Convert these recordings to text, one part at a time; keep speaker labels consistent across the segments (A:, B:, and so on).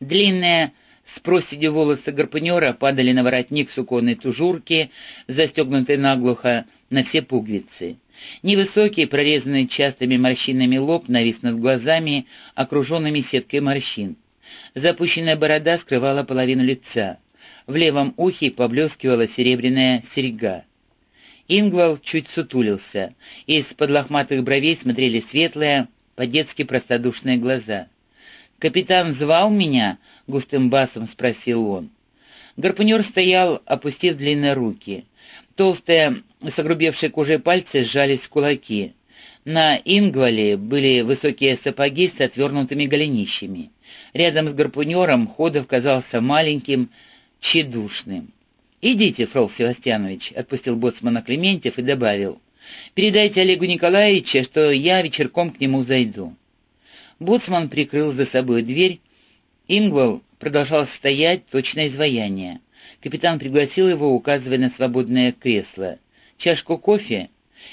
A: Длинные с проседью волосы гарпунера падали на воротник суконной тужурки, застегнутой наглухо на все пуговицы. Невысокий, прорезанный частыми морщинами лоб навис над глазами, окруженными сеткой морщин. Запущенная борода скрывала половину лица. В левом ухе поблескивала серебряная серьга. Ингвал чуть сутулился. Из-под лохматых бровей смотрели светлые, по-детски простодушные глаза. «Капитан звал меня?» — густым басом спросил он. Гарпунер стоял, опустив длинные руки. Толстые, с огрубевшей кожей пальцы сжались в кулаки. На Ингвале были высокие сапоги с отвернутыми голенищами. Рядом с гарпунером Ходов казался маленьким, тщедушным. «Идите, Фрол Севастьянович», — отпустил боцмана Клементьев и добавил. «Передайте Олегу Николаевичу, что я вечерком к нему зайду». Боцман прикрыл за собой дверь. Ингвал продолжал стоять, точно изваяние. Капитан пригласил его, указывая на свободное кресло. «Чашку кофе?»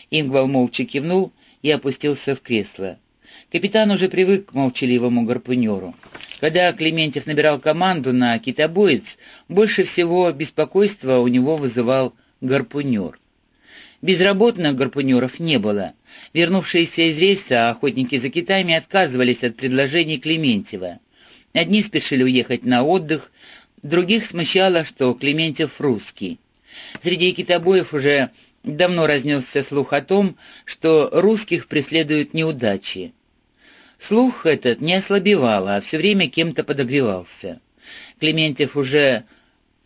A: Ингвал молча кивнул и опустился в кресло. Капитан уже привык к молчаливому гарпунеру. Когда Клементьев набирал команду на китобоец, больше всего беспокойства у него вызывал гарпунер. Безработных гарпунеров не было. Вернувшиеся из рейса охотники за китами отказывались от предложений Клементьева. Одни спешили уехать на отдых, других смущало, что Клементьев русский. Среди китобоев уже давно разнесся слух о том, что русских преследуют неудачи. Слух этот не ослабевал, а все время кем-то подогревался. Клементьев уже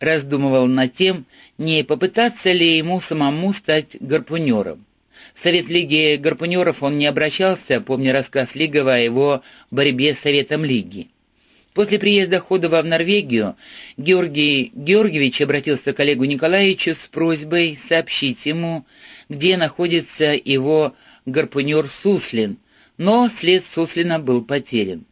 A: раздумывал над тем, не попытаться ли ему самому стать гарпунером. В Совет Лиги гарпунеров он не обращался, помня рассказ Лигова о его борьбе с Советом Лиги. После приезда Ходова в Норвегию Георгий Георгиевич обратился к Олегу Николаевичу с просьбой сообщить ему, где находится его гарпунер Суслин, но след Суслина был потерян.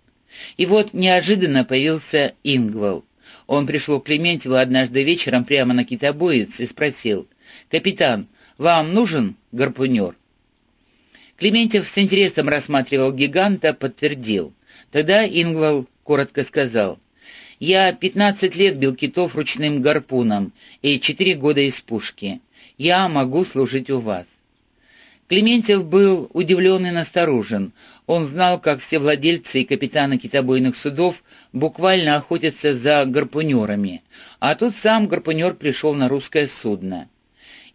A: И вот неожиданно появился Ингвал. Он пришел к Клементьеву однажды вечером прямо на китобоец и спросил, «Капитан, вам нужен гарпунер?» Клементьев с интересом рассматривал гиганта, подтвердил. Тогда Ингвал коротко сказал, «Я пятнадцать лет бил китов ручным гарпуном и четыре года из пушки. Я могу служить у вас». Клементьев был удивлен и насторожен. Он знал, как все владельцы и капитаны китобойных судов буквально охотятся за гарпунерами, а тут сам гарпунер пришел на русское судно.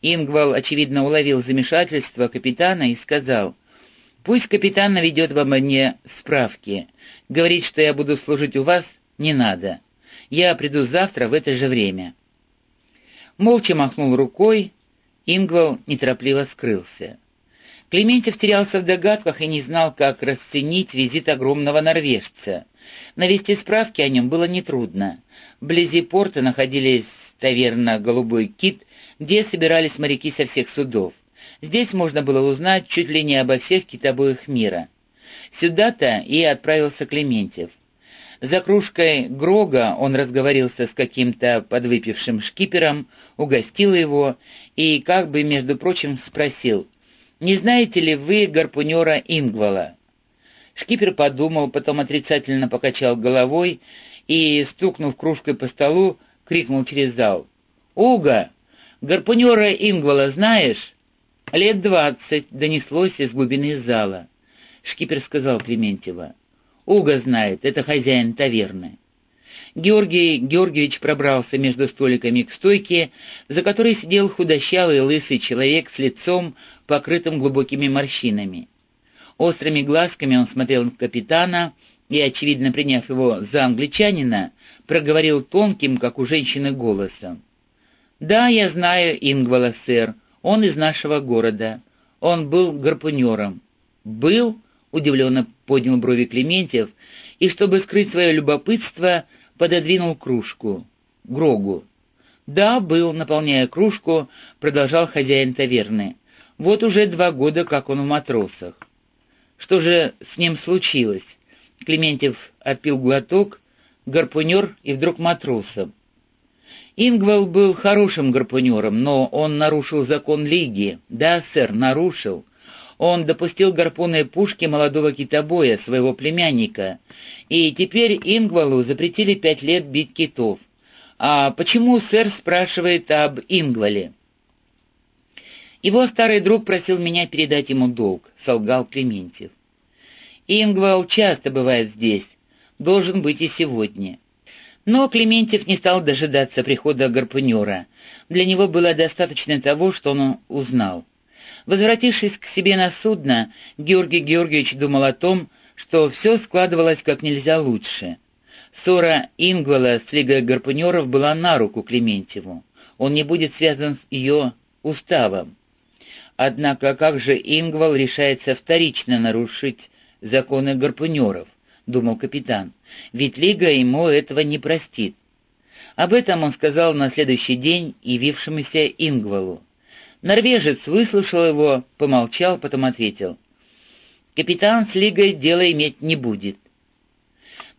A: Ингвал, очевидно, уловил замешательство капитана и сказал, «Пусть капитан наведет во мне справки. Говорить, что я буду служить у вас, не надо. Я приду завтра в это же время». Молча махнул рукой, Ингвал неторопливо скрылся. Клементьев терялся в догадках и не знал, как расценить визит огромного норвежца. Навести справки о нем было нетрудно. Вблизи порта находились таверна «Голубой кит», где собирались моряки со всех судов. Здесь можно было узнать чуть ли не обо всех китобоях мира. Сюда-то и отправился Клементьев. За кружкой Грога он разговорился с каким-то подвыпившим шкипером, угостил его и, как бы, между прочим, спросил, «Не знаете ли вы гарпунера Ингвала?» Шкипер подумал, потом отрицательно покачал головой и, стукнув кружкой по столу, крикнул через зал. «Уга! Гарпунера Ингвала знаешь?» «Лет двадцать», — донеслось из глубины зала. Шкипер сказал Клементьева. «Уга знает, это хозяин таверны». Георгий Георгиевич пробрался между столиками к стойке, за которой сидел худощавый лысый человек с лицом, покрытым глубокими морщинами. Острыми глазками он смотрел на капитана и, очевидно приняв его за англичанина, проговорил тонким, как у женщины, голосом. «Да, я знаю Ингвала, сэр. Он из нашего города. Он был гарпунером». «Был?» — удивленно поднял брови Клементьев, и, чтобы скрыть свое любопытство, пододвинул кружку. Грогу. «Да, был», — наполняя кружку, продолжал хозяин таверны. «Вот уже два года, как он в матросах». «Что же с ним случилось?» Клементьев отпил глоток, гарпунер и вдруг матросом. Ингвал был хорошим гарпунером, но он нарушил закон Лиги. Да, сэр, нарушил. Он допустил гарпунной пушки молодого китобоя, своего племянника, и теперь Ингвалу запретили пять лет бить китов. А почему сэр спрашивает об Ингвале? Его старый друг просил меня передать ему долг, солгал Клементьев. Ингвал часто бывает здесь, должен быть и сегодня. Но Клементьев не стал дожидаться прихода гарпунера. Для него было достаточно того, что он узнал. Возвратившись к себе на судно, Георгий Георгиевич думал о том, что все складывалось как нельзя лучше. Ссора Ингвала с Лигой гарпунеров была на руку Клементьеву. Он не будет связан с ее уставом. Однако как же Ингвал решается вторично нарушить законы гарпунеров? — думал капитан, — ведь Лига ему этого не простит. Об этом он сказал на следующий день явившемуся Ингвалу. Норвежец выслушал его, помолчал, потом ответил. «Капитан с Лигой дело иметь не будет».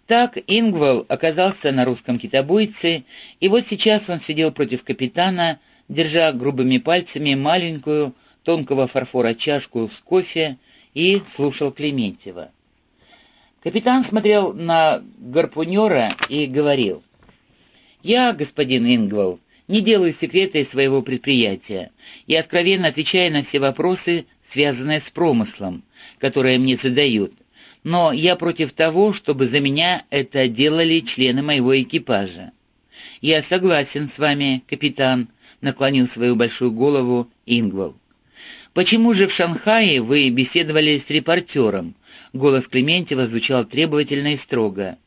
A: Так Ингвал оказался на русском китобойце, и вот сейчас он сидел против капитана, держа грубыми пальцами маленькую, тонкого фарфора чашку с кофе, и слушал Клементьева. Капитан смотрел на гарпунера и говорил, «Я, господин Ингвал, не делаю секрета из своего предприятия и откровенно отвечаю на все вопросы, связанные с промыслом, которые мне задают, но я против того, чтобы за меня это делали члены моего экипажа. Я согласен с вами, капитан, наклонил свою большую голову Ингвал. Почему же в Шанхае вы беседовали с репортером? Голос Клементьева звучал требовательно и строго.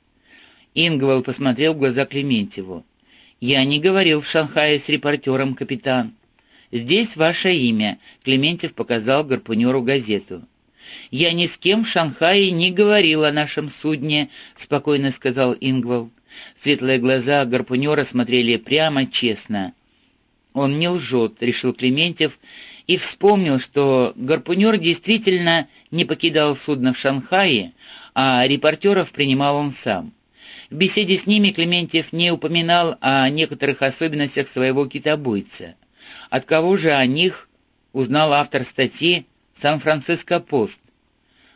A: Ингвал посмотрел в глаза Клементьеву. «Я не говорил в Шанхае с репортером, капитан. Здесь ваше имя», — Клементьев показал гарпунеру газету. «Я ни с кем в Шанхае не говорил о нашем судне», — спокойно сказал Ингвал. Светлые глаза гарпунера смотрели прямо, честно. «Он не лжет», — решил Клементьев, и вспомнил, что гарпунер действительно не покидал судно в Шанхае, а репортеров принимал он сам. В беседе с ними Клементьев не упоминал о некоторых особенностях своего китобойца. От кого же о них узнал автор статьи «Сан-Франциско-Пост».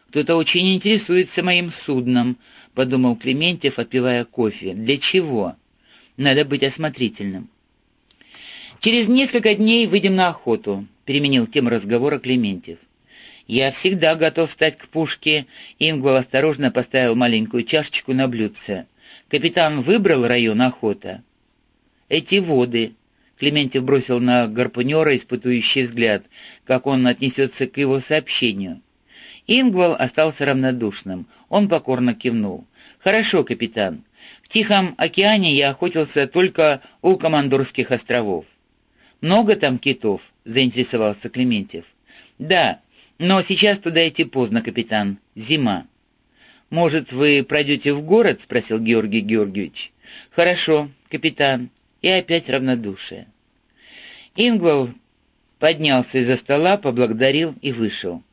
A: «Кто-то очень интересуется моим судном», — подумал Клементьев, отпивая кофе. «Для чего? Надо быть осмотрительным». «Через несколько дней выйдем на охоту переменил тему разговора Клементьев. «Я всегда готов встать к пушке», — Ингвал осторожно поставил маленькую чашечку на блюдце. «Капитан выбрал район охота?» «Эти воды», — Клементьев бросил на гарпунера испытующий взгляд, как он отнесется к его сообщению. Ингвал остался равнодушным. Он покорно кивнул. «Хорошо, капитан. В Тихом океане я охотился только у Командорских островов. Много там китов?» заинтересовался Клементьев. «Да, но сейчас туда идти поздно, капитан. Зима». «Может, вы пройдете в город?» — спросил Георгий Георгиевич. «Хорошо, капитан». И опять равнодушие. Ингвал поднялся из-за стола, поблагодарил и вышел.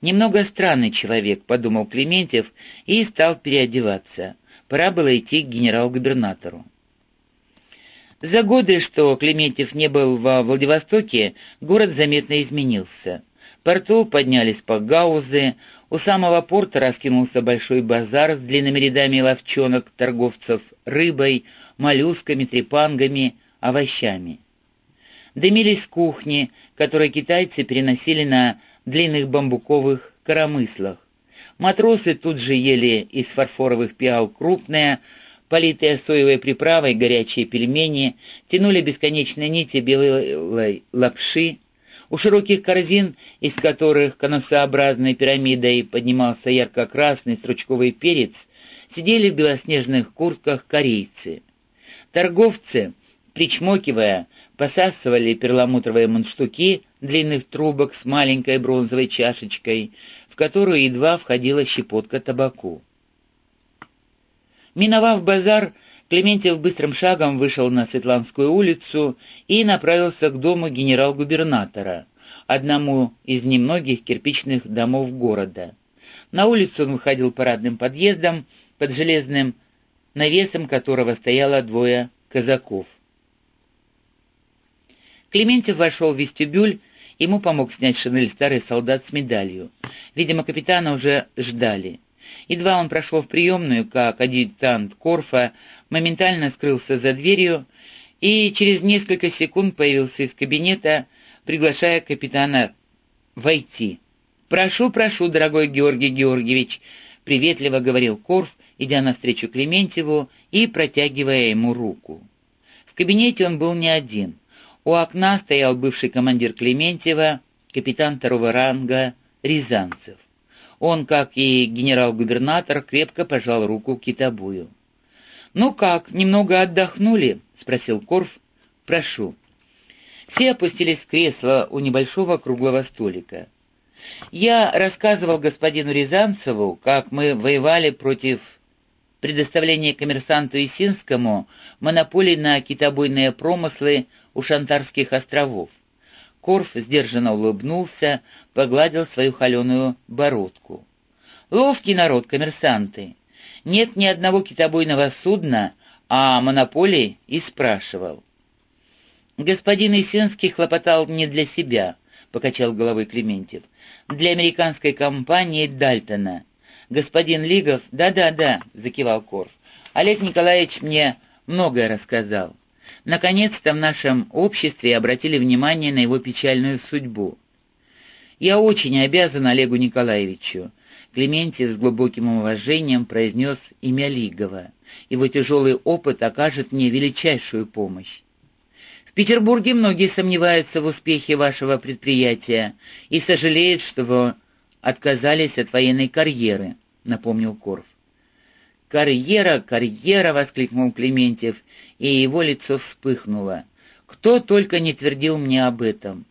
A: «Немного странный человек», — подумал Клементьев и стал переодеваться. Пора было идти к генерал-губернатору. За годы, что Клементьев не был во Владивостоке, город заметно изменился. Порту поднялись погаузы, у самого порта раскинулся большой базар с длинными рядами ловчонок торговцев рыбой, моллюсками, трепангами, овощами. Дымились кухни, которые китайцы переносили на длинных бамбуковых коромыслах. Матросы тут же ели из фарфоровых пиал крупное, политые соевой приправой горячие пельмени, тянули бесконечные нити белой лапши. У широких корзин, из которых конусообразной пирамидой поднимался ярко-красный стручковый перец, сидели в белоснежных куртках корейцы. Торговцы, причмокивая, посасывали перламутровые мундштуки длинных трубок с маленькой бронзовой чашечкой, в которую едва входила щепотка табаку. Миновав базар, Клементьев быстрым шагом вышел на Светланскую улицу и направился к дому генерал-губернатора, одному из немногих кирпичных домов города. На улицу он выходил парадным подъездом, под железным навесом которого стояло двое казаков. Клементьев вошел в вестибюль Ему помог снять шинель старый солдат с медалью. Видимо, капитана уже ждали. Едва он прошел в приемную, как адъютант Корфа моментально скрылся за дверью и через несколько секунд появился из кабинета, приглашая капитана войти. «Прошу, прошу, дорогой Георгий Георгиевич», — приветливо говорил Корф, идя навстречу Клементьеву и протягивая ему руку. В кабинете он был не один. У окна стоял бывший командир Клементьева, капитан второго ранга Рязанцев. Он, как и генерал-губернатор, крепко пожал руку Китобую. «Ну как, немного отдохнули?» — спросил Корф. «Прошу». Все опустились в кресло у небольшого круглого столика. Я рассказывал господину Рязанцеву, как мы воевали против предоставления коммерсанту Исинскому монополий на китобойные промыслы у Шантарских островов. Корф сдержанно улыбнулся, погладил свою холеную бородку. «Ловкий народ, коммерсанты. Нет ни одного китобойного судна, а монополии и спрашивал». «Господин Исинский хлопотал не для себя», — покачал головой Клементьев. «Для американской компании Дальтона. Господин Лигов...» «Да-да-да», — закивал Корф. «Олег Николаевич мне многое рассказал. Наконец-то в нашем обществе обратили внимание на его печальную судьбу. «Я очень обязан Олегу Николаевичу», — Клементьев с глубоким уважением произнес имя Лигова. «Его тяжелый опыт окажет мне величайшую помощь. В Петербурге многие сомневаются в успехе вашего предприятия и сожалеют, что вы отказались от военной карьеры», — напомнил Корф. «Карьера, карьера!» — воскликнул Клементьев, и его лицо вспыхнуло. «Кто только не твердил мне об этом!»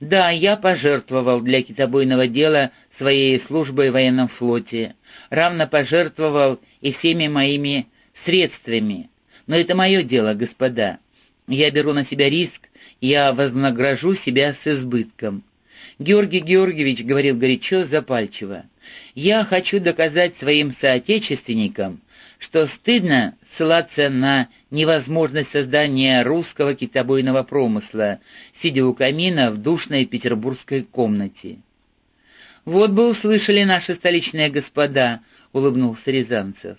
A: «Да, я пожертвовал для китобойного дела своей службой в военном флоте, равно пожертвовал и всеми моими средствами. Но это мое дело, господа. Я беру на себя риск, я вознагражу себя с избытком. Георгий Георгиевич говорил горячо, запальчиво. «Я хочу доказать своим соотечественникам, что стыдно ссылаться на невозможность создания русского китобойного промысла, сидя у камина в душной петербургской комнате. «Вот бы услышали наши столичные господа», — улыбнулся Рязанцев.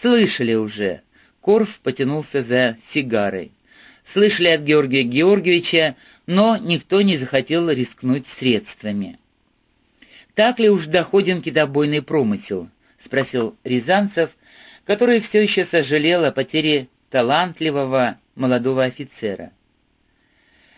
A: «Слышали уже». Корф потянулся за сигарой. Слышали от Георгия Георгиевича, но никто не захотел рискнуть средствами. «Так ли уж доходен китобойный промысел?» — спросил Рязанцев, который все еще сожалел о потере талантливого молодого офицера.